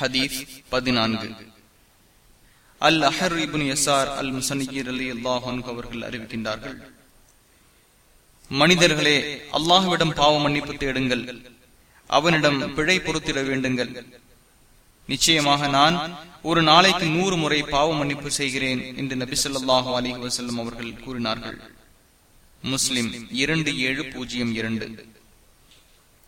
ஹதீஸ் பதினான்கு. அல் அஹர் ibn SR அல் முசனிகீர் அலி அல்லாஹன் அவர்கள் அறிவிக்கின்றார்கள். மனிதர்களே அல்லாஹுவிடம் பாவ மன்னிப்பு தேடுங்கள். அவனிடம் பிழை பொறுத்திட வேண்டுங்கள். நிச்சயமாக நான் ஒரு நாளைக்கு நூறு முறை பாவ மன்னிப்பு செய்கிறேன் என்று நபி சொல்லாஹு அலி வசல்லம் அவர்கள் கூறினார்கள். முஸ்லிம் இரண்டு ஏழு பூஜ்ஜியம் இரண்டு.